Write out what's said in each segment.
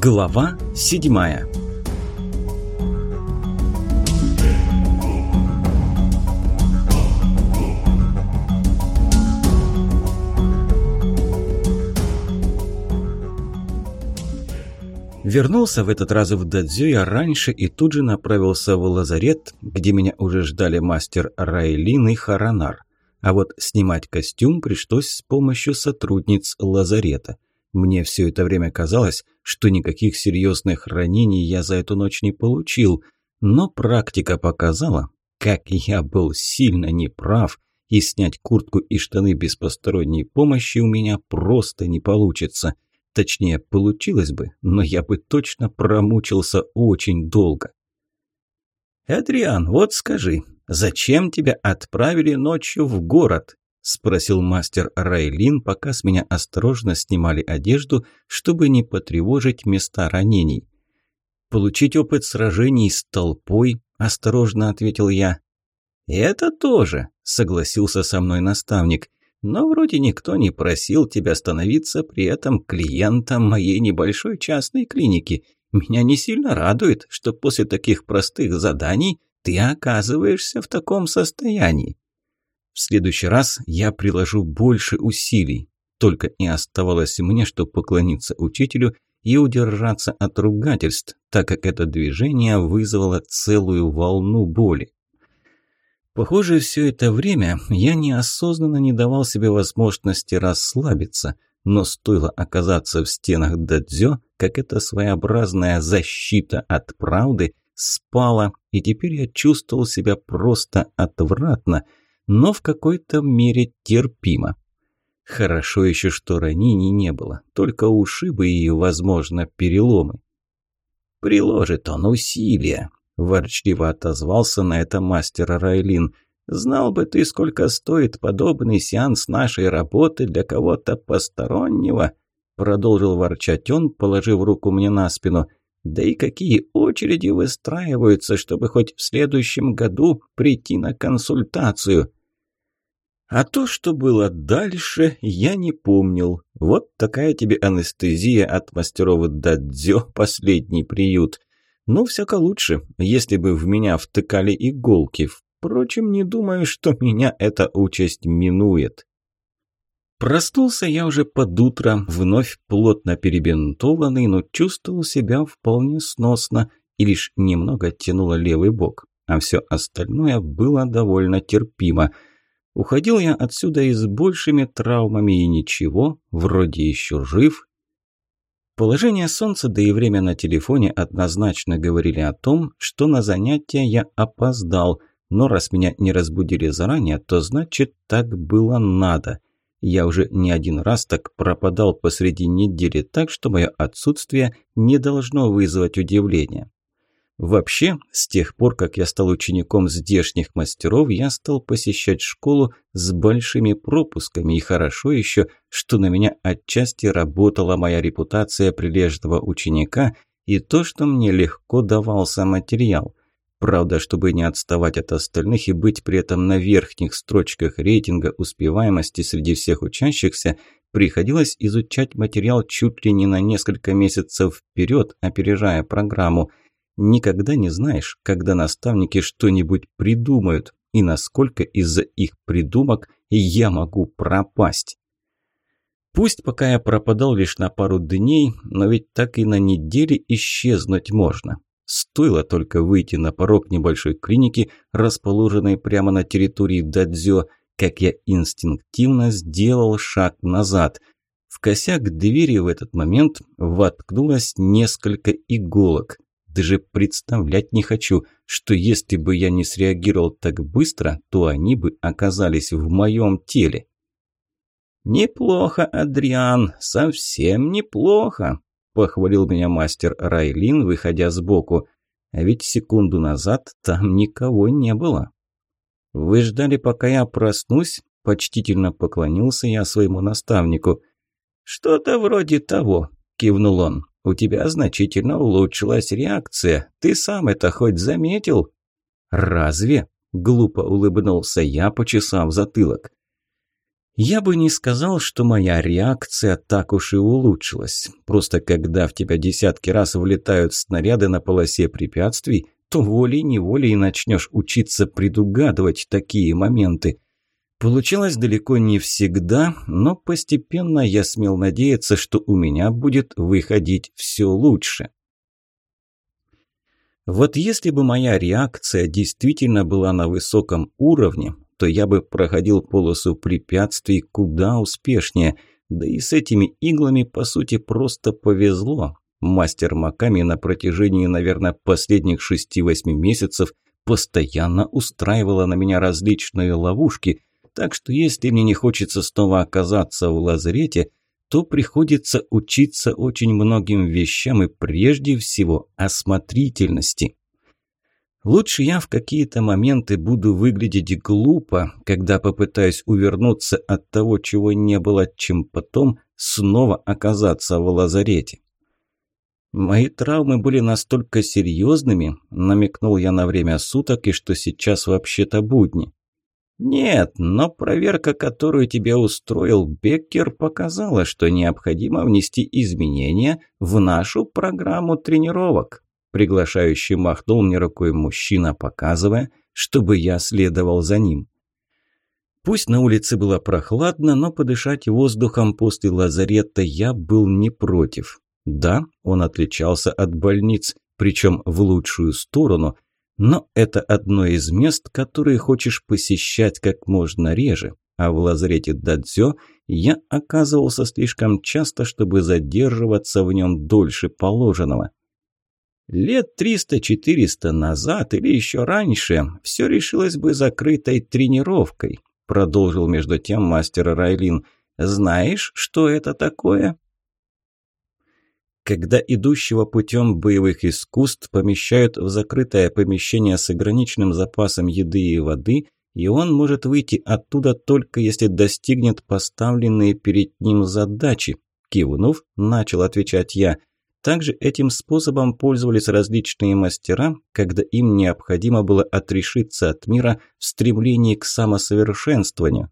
Глава седьмая Вернулся в этот раз в Дадзю я раньше и тут же направился в лазарет, где меня уже ждали мастер Райлин и Харанар. А вот снимать костюм пришлось с помощью сотрудниц лазарета. Мне все это время казалось, что никаких серьезных ранений я за эту ночь не получил, но практика показала, как я был сильно неправ, и снять куртку и штаны без посторонней помощи у меня просто не получится. Точнее, получилось бы, но я бы точно промучился очень долго. «Адриан, вот скажи, зачем тебя отправили ночью в город?» – спросил мастер Райлин, пока с меня осторожно снимали одежду, чтобы не потревожить места ранений. «Получить опыт сражений с толпой», – осторожно ответил я. «Это тоже», – согласился со мной наставник. Но вроде никто не просил тебя становиться при этом клиентом моей небольшой частной клиники. Меня не сильно радует, что после таких простых заданий ты оказываешься в таком состоянии. В следующий раз я приложу больше усилий. Только и оставалось мне, что поклониться учителю и удержаться от ругательств, так как это движение вызвало целую волну боли. Похоже, все это время я неосознанно не давал себе возможности расслабиться, но стоило оказаться в стенах дадзё, как эта своеобразная защита от правды спала, и теперь я чувствовал себя просто отвратно, но в какой-то мере терпимо. Хорошо еще, что ранений не было, только ушибы и, возможно, переломы. «Приложит он усилия», Ворчливо отозвался на это мастер Райлин. «Знал бы ты, сколько стоит подобный сеанс нашей работы для кого-то постороннего», продолжил ворчать он, положив руку мне на спину. «Да и какие очереди выстраиваются, чтобы хоть в следующем году прийти на консультацию?» А то, что было дальше, я не помнил. Вот такая тебе анестезия от мастеров дадзё, последний приют. Ну, всяко лучше, если бы в меня втыкали иголки. Впрочем, не думаю, что меня эта участь минует. Проснулся я уже под утро, вновь плотно перебинтованный, но чувствовал себя вполне сносно и лишь немного тянуло левый бок, а все остальное было довольно терпимо. Уходил я отсюда и с большими травмами и ничего, вроде еще жив, Положение солнца, да и время на телефоне однозначно говорили о том, что на занятия я опоздал, но раз меня не разбудили заранее, то значит так было надо. Я уже не один раз так пропадал посреди недели, так что мое отсутствие не должно вызвать удивления. Вообще, с тех пор, как я стал учеником здешних мастеров, я стал посещать школу с большими пропусками, и хорошо еще, что на меня отчасти работала моя репутация прилежного ученика и то, что мне легко давался материал. Правда, чтобы не отставать от остальных и быть при этом на верхних строчках рейтинга успеваемости среди всех учащихся, приходилось изучать материал чуть ли не на несколько месяцев вперед, опережая программу – Никогда не знаешь, когда наставники что-нибудь придумают, и насколько из-за их придумок я могу пропасть. Пусть пока я пропадал лишь на пару дней, но ведь так и на неделе исчезнуть можно. Стоило только выйти на порог небольшой клиники, расположенной прямо на территории Дадзё, как я инстинктивно сделал шаг назад. В косяк двери в этот момент воткнулось несколько иголок. Даже представлять не хочу, что если бы я не среагировал так быстро, то они бы оказались в моем теле. «Неплохо, Адриан, совсем неплохо», – похвалил меня мастер Райлин, выходя сбоку. А ведь секунду назад там никого не было. «Вы ждали, пока я проснусь?» – почтительно поклонился я своему наставнику. «Что-то вроде того», – кивнул он. У тебя значительно улучшилась реакция. Ты сам это хоть заметил?» «Разве?» – глупо улыбнулся я, почесав затылок. Я бы не сказал, что моя реакция так уж и улучшилась. Просто когда в тебя десятки раз влетают снаряды на полосе препятствий, то волей-неволей начнешь учиться предугадывать такие моменты. Получалось далеко не всегда, но постепенно я смел надеяться, что у меня будет выходить все лучше. Вот если бы моя реакция действительно была на высоком уровне, то я бы проходил полосу препятствий куда успешнее. Да и с этими иглами, по сути, просто повезло. Мастер Маками на протяжении, наверное, последних шести-восьми месяцев постоянно устраивала на меня различные ловушки, так что если мне не хочется снова оказаться в лазарете, то приходится учиться очень многим вещам и прежде всего осмотрительности. Лучше я в какие-то моменты буду выглядеть глупо, когда попытаюсь увернуться от того, чего не было, чем потом снова оказаться в лазарете. «Мои травмы были настолько серьезными», – намекнул я на время суток и что сейчас вообще-то будни. «Нет, но проверка, которую тебе устроил Беккер, показала, что необходимо внести изменения в нашу программу тренировок», – приглашающий махнул мне рукой мужчина, показывая, чтобы я следовал за ним. Пусть на улице было прохладно, но подышать воздухом после лазарета я был не против. Да, он отличался от больниц, причем в лучшую сторону, но это одно из мест, которые хочешь посещать как можно реже, а в лазарете Дадзё я оказывался слишком часто, чтобы задерживаться в нем дольше положенного. Лет триста-четыреста назад или еще раньше все решилось бы закрытой тренировкой, продолжил между тем мастер Райлин. Знаешь, что это такое? когда идущего путем боевых искусств помещают в закрытое помещение с ограниченным запасом еды и воды, и он может выйти оттуда только если достигнет поставленные перед ним задачи. Кивнув, начал отвечать я. Также этим способом пользовались различные мастера, когда им необходимо было отрешиться от мира в стремлении к самосовершенствованию.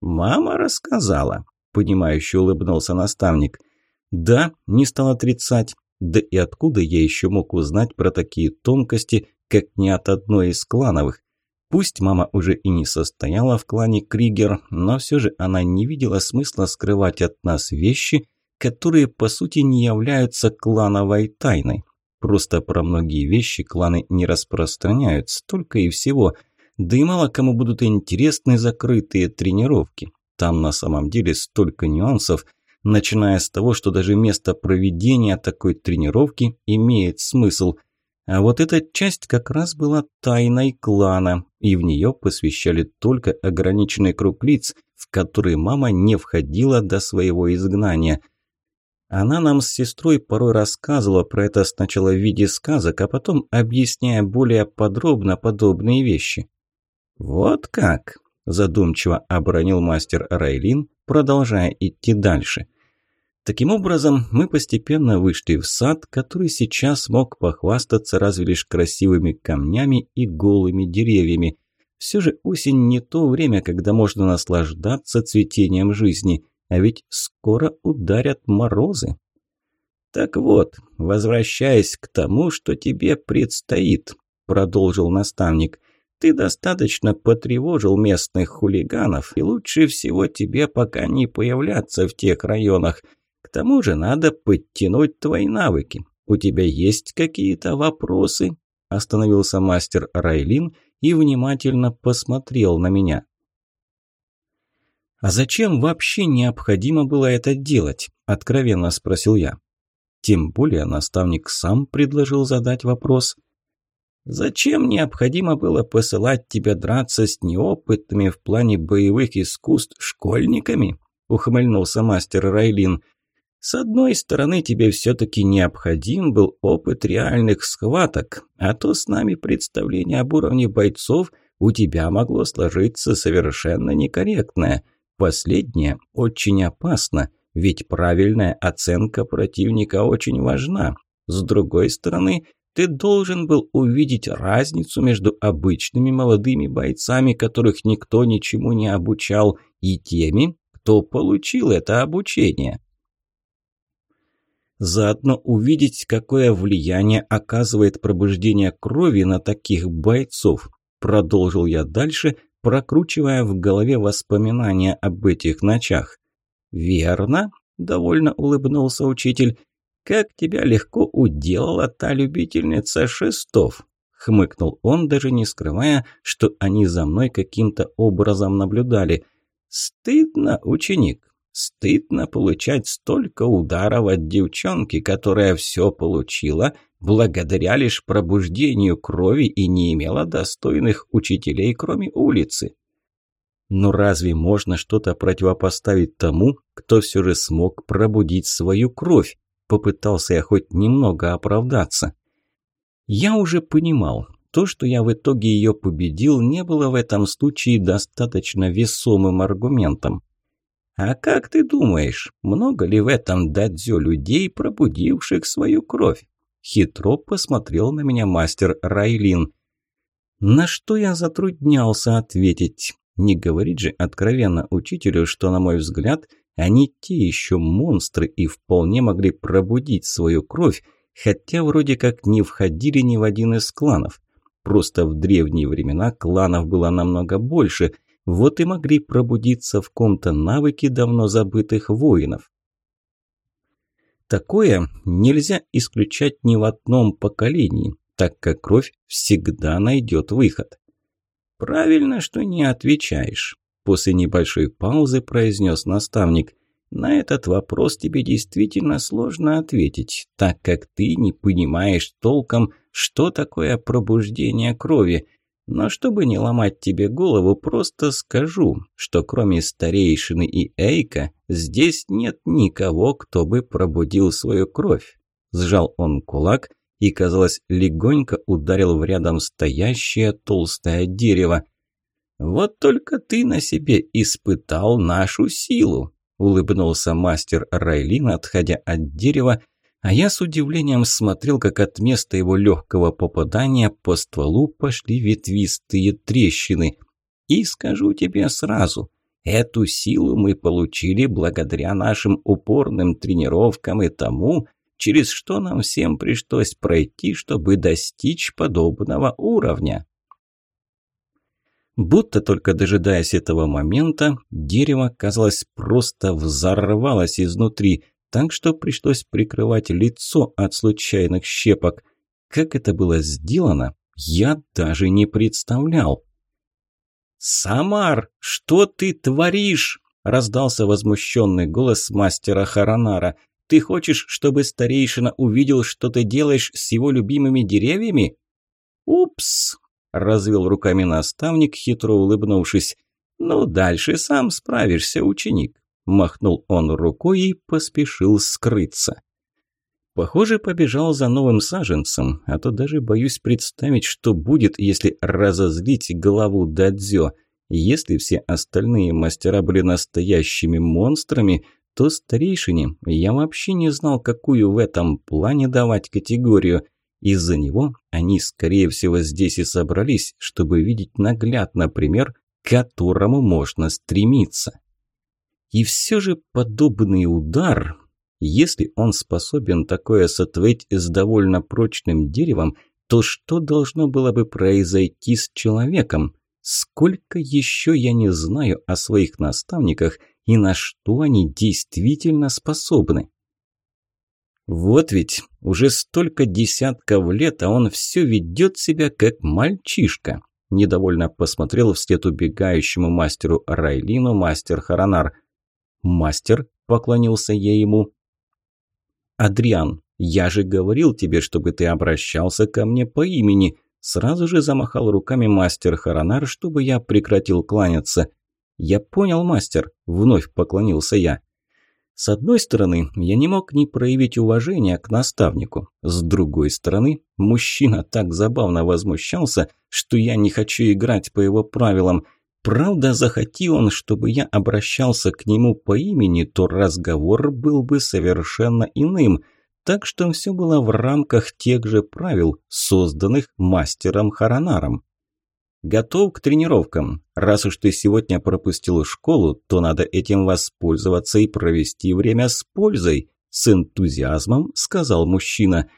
«Мама рассказала», – понимающе улыбнулся наставник – да, не стал отрицать. Да и откуда я еще мог узнать про такие тонкости, как не от одной из клановых? Пусть мама уже и не состояла в клане Кригер, но все же она не видела смысла скрывать от нас вещи, которые по сути не являются клановой тайной. Просто про многие вещи кланы не распространяются, только и всего. Да и мало кому будут интересны закрытые тренировки. Там на самом деле столько нюансов – начиная с того, что даже место проведения такой тренировки имеет смысл. А вот эта часть как раз была тайной клана, и в нее посвящали только ограниченный круг лиц, в который мама не входила до своего изгнания. Она нам с сестрой порой рассказывала про это сначала в виде сказок, а потом объясняя более подробно подобные вещи. «Вот как!» – задумчиво обронил мастер Райлин, продолжая идти дальше. Таким образом, мы постепенно вышли в сад, который сейчас мог похвастаться разве лишь красивыми камнями и голыми деревьями. Все же осень не то время, когда можно наслаждаться цветением жизни, а ведь скоро ударят морозы. «Так вот, возвращаясь к тому, что тебе предстоит», – продолжил наставник – ты достаточно потревожил местных хулиганов, и лучше всего тебе пока не появляться в тех районах. К тому же надо подтянуть твои навыки. У тебя есть какие-то вопросы?» Остановился мастер Райлин и внимательно посмотрел на меня. «А зачем вообще необходимо было это делать?» – откровенно спросил я. Тем более наставник сам предложил задать вопрос. «Зачем необходимо было посылать тебя драться с неопытными в плане боевых искусств школьниками?» – ухмыльнулся мастер Райлин. С одной стороны, тебе все-таки необходим был опыт реальных схваток, а то с нами представление об уровне бойцов у тебя могло сложиться совершенно некорректное. Последнее очень опасно, ведь правильная оценка противника очень важна. С другой стороны, Ты должен был увидеть разницу между обычными молодыми бойцами, которых никто ничему не обучал, и теми, кто получил это обучение. Заодно увидеть, какое влияние оказывает пробуждение крови на таких бойцов. Продолжил я дальше, прокручивая в голове воспоминания об этих ночах. «Верно?» – довольно улыбнулся учитель. «Как тебя легко уделала та любительница шестов!» – хмыкнул он, даже не скрывая, что они за мной каким-то образом наблюдали. «Стыдно, ученик, стыдно получать столько ударов от девчонки, которая все получила благодаря лишь пробуждению крови и не имела достойных учителей, кроме улицы». Но разве можно что-то противопоставить тому, кто все же смог пробудить свою кровь? Попытался я хоть немного оправдаться. Я уже понимал, то, что я в итоге ее победил, не было в этом случае достаточно весомым аргументом. «А как ты думаешь, много ли в этом дадзё людей, пробудивших свою кровь?» Хитро посмотрел на меня мастер Райлин. На что я затруднялся ответить. Не говорит же откровенно учителю, что, на мой взгляд, – они те еще монстры и вполне могли пробудить свою кровь, хотя вроде как не входили ни в один из кланов. Просто в древние времена кланов было намного больше, вот и могли пробудиться в ком-то навыки давно забытых воинов. Такое нельзя исключать ни в одном поколении, так как кровь всегда найдет выход. Правильно, что не отвечаешь. После небольшой паузы произнес наставник. «На этот вопрос тебе действительно сложно ответить, так как ты не понимаешь толком, что такое пробуждение крови. Но чтобы не ломать тебе голову, просто скажу, что кроме старейшины и Эйка, здесь нет никого, кто бы пробудил свою кровь». Сжал он кулак и, казалось, легонько ударил в рядом стоящее толстое дерево. «Вот только ты на себе испытал нашу силу», – улыбнулся мастер Райлин, отходя от дерева, а я с удивлением смотрел, как от места его легкого попадания по стволу пошли ветвистые трещины. И скажу тебе сразу, эту силу мы получили благодаря нашим упорным тренировкам и тому, через что нам всем пришлось пройти, чтобы достичь подобного уровня. Будто только дожидаясь этого момента, дерево, казалось, просто взорвалось изнутри, так что пришлось прикрывать лицо от случайных щепок. Как это было сделано, я даже не представлял. «Самар, что ты творишь?» – раздался возмущенный голос мастера Харанара. «Ты хочешь, чтобы старейшина увидел, что ты делаешь с его любимыми деревьями?» «Упс!» Развел руками наставник, хитро улыбнувшись. «Ну, дальше сам справишься, ученик». Махнул он рукой и поспешил скрыться. Похоже, побежал за новым саженцем, а то даже боюсь представить, что будет, если разозлить главу Дадзё. Если все остальные мастера были настоящими монстрами, то старейшине я вообще не знал, какую в этом плане давать категорию. Из-за него они, скорее всего, здесь и собрались, чтобы видеть наглядно пример, к которому можно стремиться. И все же подобный удар, если он способен такое сотворить с довольно прочным деревом, то что должно было бы произойти с человеком? Сколько еще я не знаю о своих наставниках и на что они действительно способны? Вот ведь уже столько десятков лет, а он все ведет себя как мальчишка. Недовольно посмотрел вслед убегающему мастеру Райлину мастер Харанар. «Мастер?» – поклонился я ему. «Адриан, я же говорил тебе, чтобы ты обращался ко мне по имени». Сразу же замахал руками мастер Харанар, чтобы я прекратил кланяться. «Я понял, мастер», – вновь поклонился я. С одной стороны, я не мог не проявить уважения к наставнику. С другой стороны, мужчина так забавно возмущался, что я не хочу играть по его правилам. Правда, захоти он, чтобы я обращался к нему по имени, то разговор был бы совершенно иным. Так что все было в рамках тех же правил, созданных мастером Харанаром. Готов к тренировкам. Раз уж ты сегодня пропустил школу, то надо этим воспользоваться и провести время с пользой, с энтузиазмом сказал мужчина.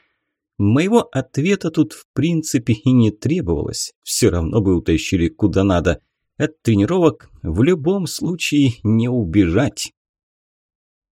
Моего ответа тут в принципе и не требовалось. Все равно бы утащили куда надо. От тренировок в любом случае не убежать.